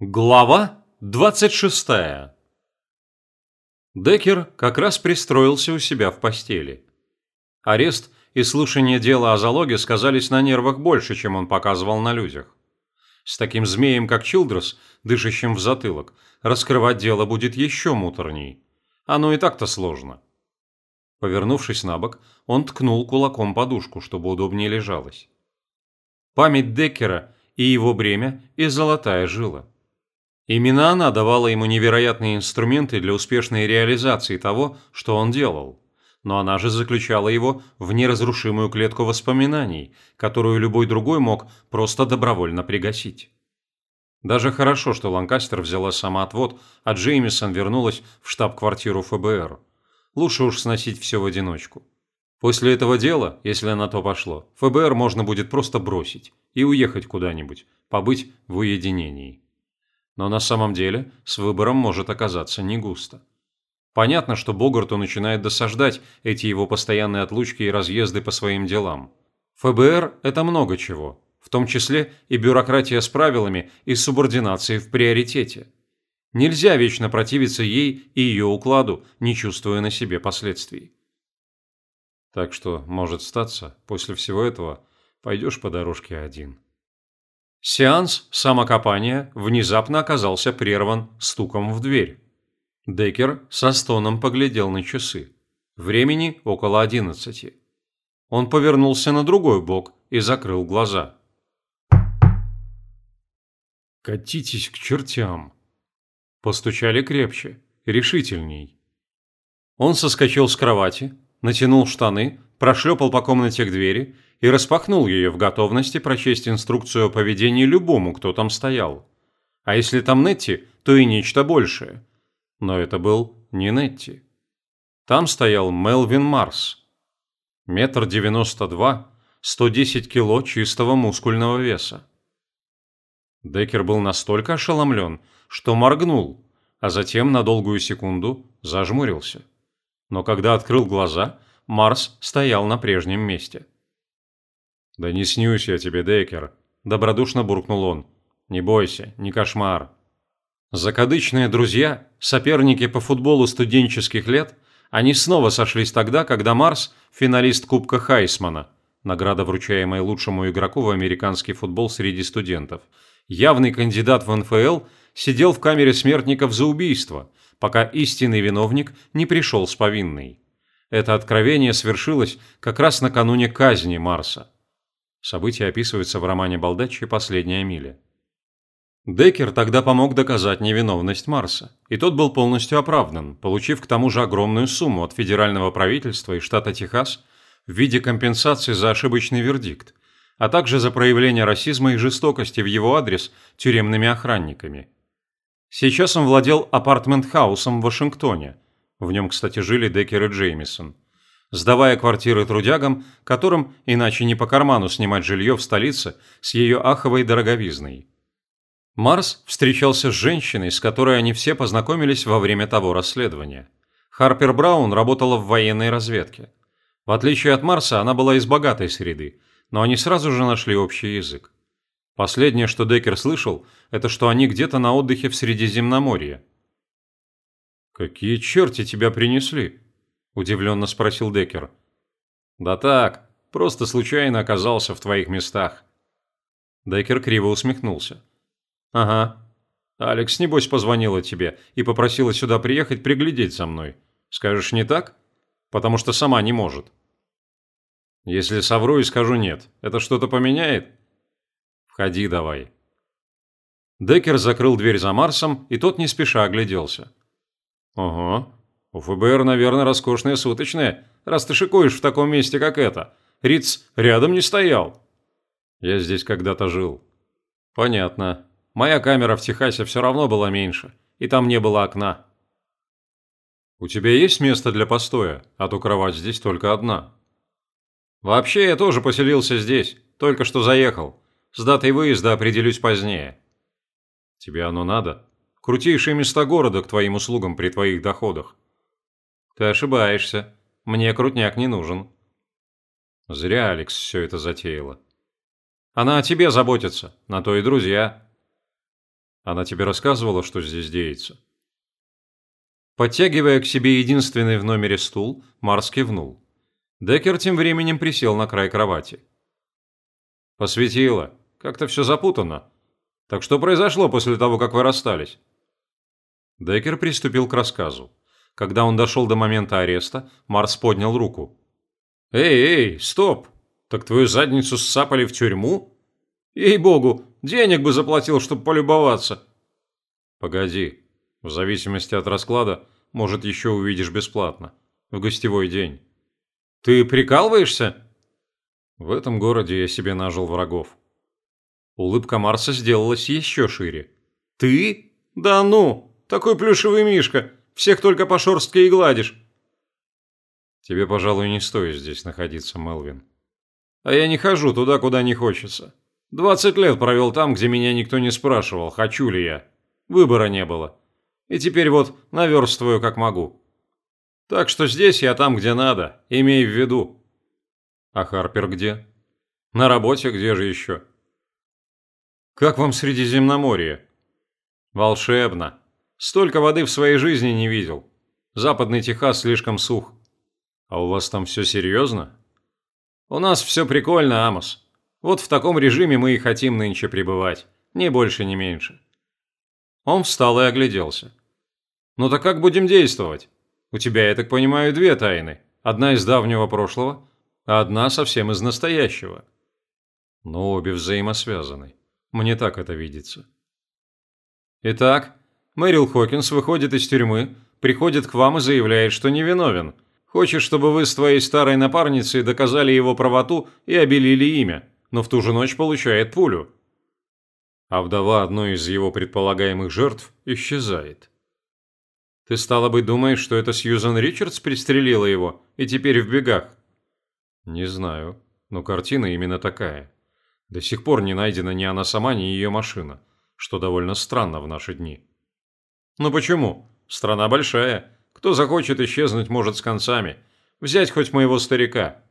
Глава 26. Деккер как раз пристроился у себя в постели. Арест и слушание дела о залоге сказались на нервах больше, чем он показывал на людях. С таким змеем, как Чилдрес, дышащим в затылок, раскрывать дело будет еще муторней. Оно и так-то сложно. Повернувшись на бок, он ткнул кулаком подушку, чтобы удобнее лежалось. Память Деккера и его бремя и золотая жила. Именно она давала ему невероятные инструменты для успешной реализации того, что он делал. Но она же заключала его в неразрушимую клетку воспоминаний, которую любой другой мог просто добровольно пригасить. Даже хорошо, что Ланкастер взяла самоотвод, а Джеймисон вернулась в штаб-квартиру ФБР. Лучше уж сносить все в одиночку. После этого дела, если на то пошло, ФБР можно будет просто бросить и уехать куда-нибудь, побыть в уединении. Но на самом деле с выбором может оказаться не густо. Понятно, что Богарту начинает досаждать эти его постоянные отлучки и разъезды по своим делам. ФБР – это много чего, в том числе и бюрократия с правилами и субординацией в приоритете. Нельзя вечно противиться ей и ее укладу, не чувствуя на себе последствий. Так что, может статься, после всего этого пойдешь по дорожке один. Сеанс самокопания внезапно оказался прерван стуком в дверь. Деккер со стоном поглядел на часы. Времени около одиннадцати. Он повернулся на другой бок и закрыл глаза. «Катитесь к чертям!» Постучали крепче, решительней. Он соскочил с кровати, натянул штаны, прошлепал по комнате к двери и распахнул ее в готовности прочесть инструкцию о поведении любому, кто там стоял. А если там Нетти, то и нечто большее. Но это был не Нетти. Там стоял Мелвин Марс. Метр девяносто два, сто десять кило чистого мускульного веса. Деккер был настолько ошеломлен, что моргнул, а затем на долгую секунду зажмурился. Но когда открыл глаза, Марс стоял на прежнем месте. «Да не снюсь я тебе, Деккер», – добродушно буркнул он. «Не бойся, не кошмар». Закадычные друзья, соперники по футболу студенческих лет, они снова сошлись тогда, когда Марс – финалист Кубка Хайсмана, награда, вручаемая лучшему игроку в американский футбол среди студентов, явный кандидат в НФЛ, сидел в камере смертников за убийство, пока истинный виновник не пришел с повинной. Это откровение свершилось как раз накануне казни Марса. События описываются в романе Балдаччи «Последняя миля». Деккер тогда помог доказать невиновность Марса, и тот был полностью оправдан, получив к тому же огромную сумму от федерального правительства и штата Техас в виде компенсации за ошибочный вердикт, а также за проявление расизма и жестокости в его адрес тюремными охранниками. Сейчас он владел апартмент-хаусом в Вашингтоне. В нем, кстати, жили Деккер и Джеймисон сдавая квартиры трудягам, которым иначе не по карману снимать жилье в столице с ее аховой дороговизной. Марс встречался с женщиной, с которой они все познакомились во время того расследования. Харпер Браун работала в военной разведке. В отличие от Марса, она была из богатой среды, но они сразу же нашли общий язык. Последнее, что Деккер слышал, это что они где-то на отдыхе в Средиземноморье. «Какие черти тебя принесли?» – удивленно спросил Деккер. «Да так, просто случайно оказался в твоих местах». Деккер криво усмехнулся. «Ага. Алекс, небось, позвонила тебе и попросила сюда приехать приглядеть за мной. Скажешь, не так? Потому что сама не может». «Если совру и скажу нет, это что-то поменяет?» «Входи давай». Деккер закрыл дверь за Марсом, и тот не спеша огляделся. «Ого, у ФБР, наверное, роскошные суточные, раз ты шикуешь в таком месте, как это. Риц рядом не стоял. Я здесь когда-то жил. Понятно. Моя камера в Техасе все равно была меньше, и там не было окна. У тебя есть место для постоя, а то кровать здесь только одна. Вообще, я тоже поселился здесь, только что заехал. С датой выезда определюсь позднее. Тебе оно надо? Крутейшие места города к твоим услугам при твоих доходах. Ты ошибаешься. Мне крутняк не нужен. Зря Алекс все это затеяла. Она о тебе заботится, на то и друзья. Она тебе рассказывала, что здесь деется?» Подтягивая к себе единственный в номере стул, Марс кивнул. Деккер тем временем присел на край кровати. «Посветило. Как-то все запутано. Так что произошло после того, как вы расстались?» Деккер приступил к рассказу. Когда он дошел до момента ареста, Марс поднял руку. «Эй, эй, стоп! Так твою задницу ссапали в тюрьму? Ей-богу, денег бы заплатил, чтобы полюбоваться!» «Погоди. В зависимости от расклада, может, еще увидишь бесплатно. В гостевой день». «Ты прикалываешься?» «В этом городе я себе нажил врагов». Улыбка Марса сделалась еще шире. «Ты? Да ну! Такой плюшевый мишка! Всех только по шорстке и гладишь!» «Тебе, пожалуй, не стоит здесь находиться, Мелвин». «А я не хожу туда, куда не хочется. Двадцать лет провел там, где меня никто не спрашивал, хочу ли я. Выбора не было. И теперь вот наверстываю, как могу. Так что здесь я там, где надо, имей в виду». «А Харпер где?» «На работе, где же еще?» «Как вам Средиземноморье?» «Волшебно. Столько воды в своей жизни не видел. Западный Техас слишком сух. А у вас там все серьезно? У нас все прикольно, Амос. Вот в таком режиме мы и хотим нынче пребывать. Ни больше, ни меньше. Он встал и огляделся. Ну так как будем действовать? У тебя, я так понимаю, две тайны. Одна из давнего прошлого, а одна совсем из настоящего. Но обе взаимосвязаны. Мне так это видится. Итак, Мэрил Хокинс выходит из тюрьмы, приходит к вам и заявляет, что невиновен. Хочет, чтобы вы с твоей старой напарницей доказали его правоту и обелили имя, но в ту же ночь получает пулю. А вдова одной из его предполагаемых жертв исчезает. Ты, стало быть, думаешь, что это Сьюзан Ричардс пристрелила его и теперь в бегах? Не знаю, но картина именно такая. До сих пор не найдена ни она сама, ни ее машина, что довольно странно в наши дни. Ну почему? Страна большая. Кто захочет исчезнуть, может с концами. Взять хоть моего старика.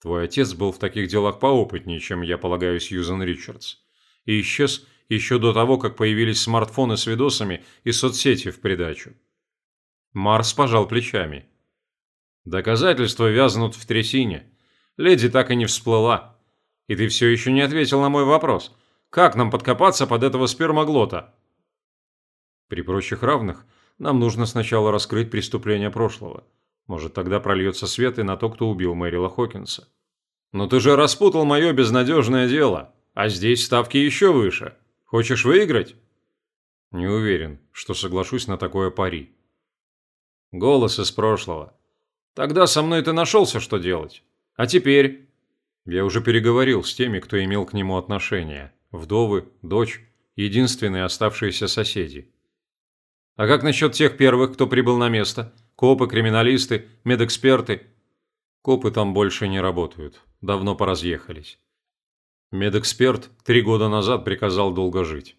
Твой отец был в таких делах поопытнее, чем, я полагаю, Сьюзен Ричардс. И исчез еще до того, как появились смартфоны с видосами и соцсети в придачу. Марс пожал плечами. Доказательства вязнут в трясине. Леди так и не всплыла. И ты все еще не ответил на мой вопрос. Как нам подкопаться под этого спермоглота? При прочих равных нам нужно сначала раскрыть преступление прошлого. Может, тогда прольется свет и на то, кто убил Мэрила Хокинса. Но ты же распутал мое безнадежное дело, а здесь ставки еще выше. Хочешь выиграть? Не уверен, что соглашусь на такое пари. Голос из прошлого. Тогда со мной ты нашелся, что делать. А теперь? Я уже переговорил с теми, кто имел к нему отношение. Вдовы, дочь, единственные оставшиеся соседи. А как насчет тех первых, кто прибыл на место? Копы, криминалисты, медэксперты? Копы там больше не работают. Давно поразъехались. Медэксперт три года назад приказал долго жить.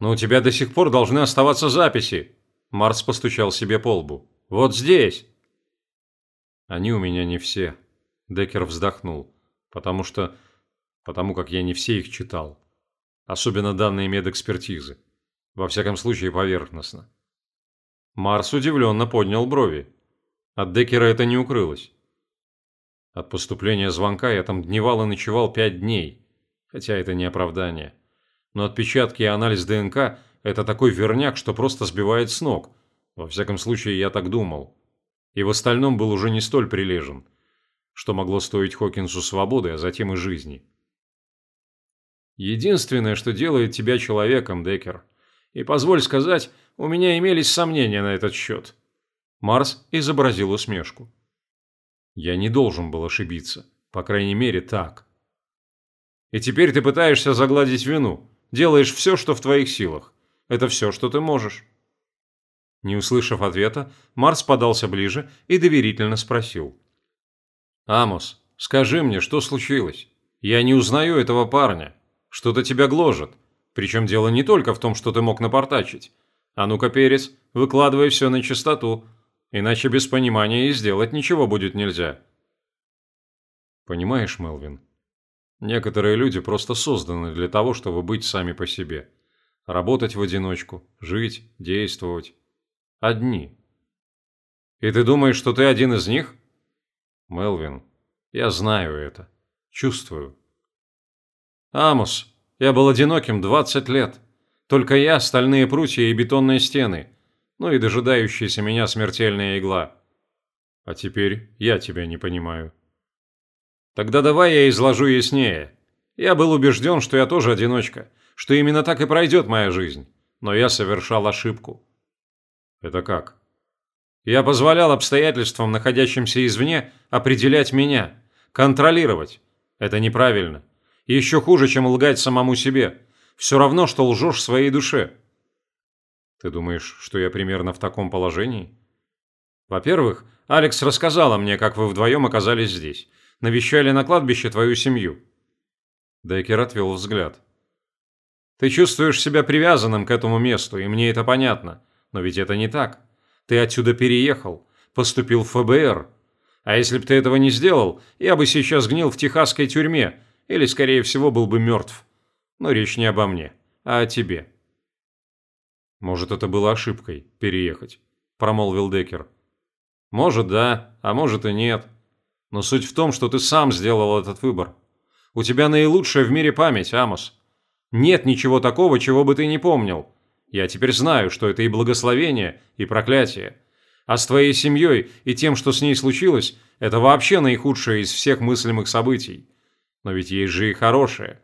«Но у тебя до сих пор должны оставаться записи!» Марс постучал себе по лбу. «Вот здесь!» «Они у меня не все», – Деккер вздохнул. «Потому что... потому как я не все их читал. Особенно данные медэкспертизы. Во всяком случае, поверхностно. Марс удивленно поднял брови. От Деккера это не укрылось. От поступления звонка я там дневал и ночевал пять дней. Хотя это не оправдание. Но отпечатки и анализ ДНК – это такой верняк, что просто сбивает с ног. Во всяком случае, я так думал. И в остальном был уже не столь прилежен. Что могло стоить Хокинсу свободы, а затем и жизни. Единственное, что делает тебя человеком, Деккер – и, позволь сказать, у меня имелись сомнения на этот счет. Марс изобразил усмешку. Я не должен был ошибиться. По крайней мере, так. И теперь ты пытаешься загладить вину. Делаешь все, что в твоих силах. Это все, что ты можешь. Не услышав ответа, Марс подался ближе и доверительно спросил. «Амос, скажи мне, что случилось? Я не узнаю этого парня. Что-то тебя гложет. Причем дело не только в том, что ты мог напортачить. А ну-ка, Перец, выкладывай все на чистоту, иначе без понимания и сделать ничего будет нельзя. Понимаешь, Мелвин, Некоторые люди просто созданы для того, чтобы быть сами по себе. Работать в одиночку, жить, действовать. Одни. И ты думаешь, что ты один из них? Мелвин, я знаю это. Чувствую. Амос, я был одиноким 20 лет. Только я, стальные прутья и бетонные стены. Ну и дожидающаяся меня смертельная игла. А теперь я тебя не понимаю. Тогда давай я изложу яснее. Я был убежден, что я тоже одиночка, что именно так и пройдет моя жизнь. Но я совершал ошибку. Это как? Я позволял обстоятельствам, находящимся извне, определять меня, контролировать. Это неправильно. Еще хуже, чем лгать самому себе. Все равно, что лжешь своей душе. Ты думаешь, что я примерно в таком положении? Во-первых, Алекс рассказала мне, как вы вдвоем оказались здесь. Навещали на кладбище твою семью. Деккер отвел взгляд. Ты чувствуешь себя привязанным к этому месту, и мне это понятно. Но ведь это не так. Ты отсюда переехал, поступил в ФБР. А если бы ты этого не сделал, я бы сейчас гнил в техасской тюрьме, или, скорее всего, был бы мертв. Но речь не обо мне, а о тебе. Может, это было ошибкой – переехать, промолвил Деккер. Может, да, а может и нет. Но суть в том, что ты сам сделал этот выбор. У тебя наилучшая в мире память, Амос. Нет ничего такого, чего бы ты не помнил. Я теперь знаю, что это и благословение, и проклятие. А с твоей семьей и тем, что с ней случилось, это вообще наихудшее из всех мыслимых событий. Но ведь есть же и хорошее.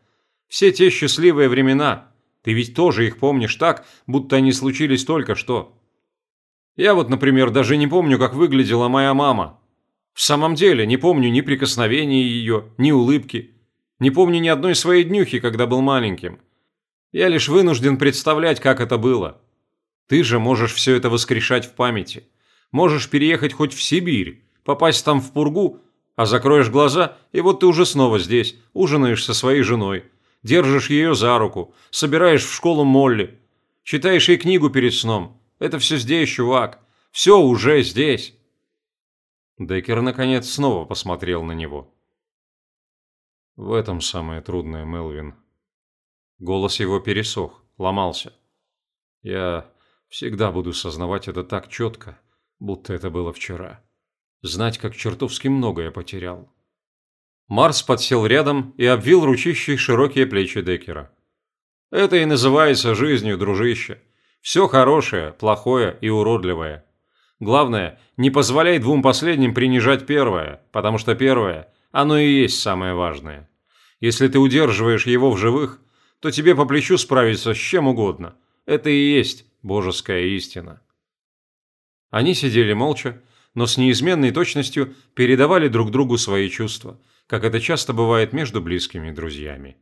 Все те счастливые времена. Ты ведь тоже их помнишь так, будто они случились только что. Я вот, например, даже не помню, как выглядела моя мама. В самом деле, не помню ни прикосновения ее, ни улыбки. Не помню ни одной своей днюхи, когда был маленьким. Я лишь вынужден представлять, как это было. Ты же можешь все это воскрешать в памяти. Можешь переехать хоть в Сибирь, попасть там в пургу, а закроешь глаза, и вот ты уже снова здесь, ужинаешь со своей женой, держишь ее за руку, собираешь в школу Молли, читаешь ей книгу перед сном. Это все здесь, чувак. Все уже здесь. Деккер наконец снова посмотрел на него. В этом самое трудное, Мелвин. Голос его пересох, ломался. Я всегда буду сознавать это так четко, будто это было вчера. Знать, как чертовски много я потерял. Марс подсел рядом и обвил ручищей широкие плечи Деккера. Это и называется жизнью, дружище. Все хорошее, плохое и уродливое. Главное, не позволяй двум последним принижать первое, потому что первое, оно и есть самое важное. Если ты удерживаешь его в живых, то тебе по плечу справиться с чем угодно. Это и есть божеская истина. Они сидели молча, но с неизменной точностью передавали друг другу свои чувства, как это часто бывает между близкими друзьями.